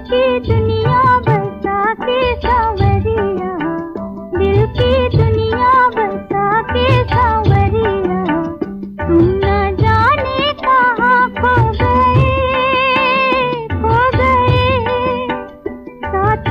की दुनिया बसा के सावरिया। दिल की दुनिया बसा के सावरिया। तुम न जाने कहाँ खो गए खो गए। साथ